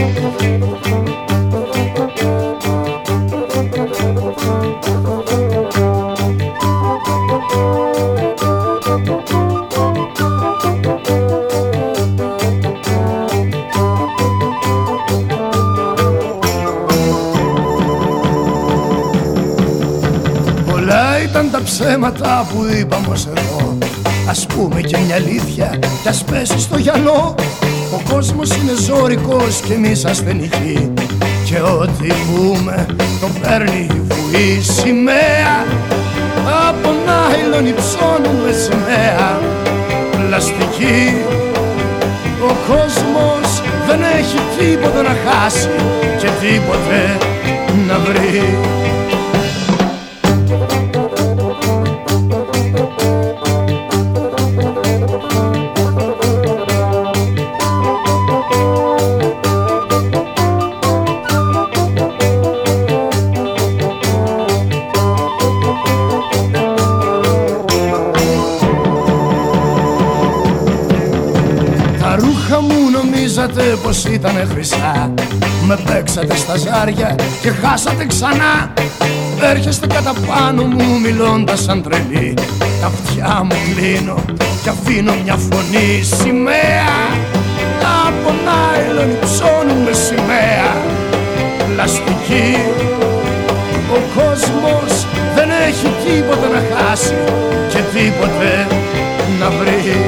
Thank you. Ψέματα που είπαμε ως εδώ Ας πούμε και μια αλήθεια κι ας πέσει στο γυαλό. Ο κόσμος είναι ζώρικος και εμείς ασθενικοί Και ό,τι πούμε το παίρνει η βουή σημαία. Από νάιλον υψώνουμε σημαία. Πλαστική Ο κόσμος δεν έχει τίποτα να χάσει Και τίποτε να βρει μου νομίζατε πως ήταν χρυσά. Με παίξατε στα ζάρια και χάσατε ξανά. Έρχεστε κατά πάνω μου μιλώντας σαν τρελή. Τα αυτιά μου κλείνω και αφήνω μια φωνή. Σημαία από νάιλον ψώνουμε σημαία. Πλαστική ο κόσμος δεν έχει τίποτα να χάσει και τίποτε να βρει.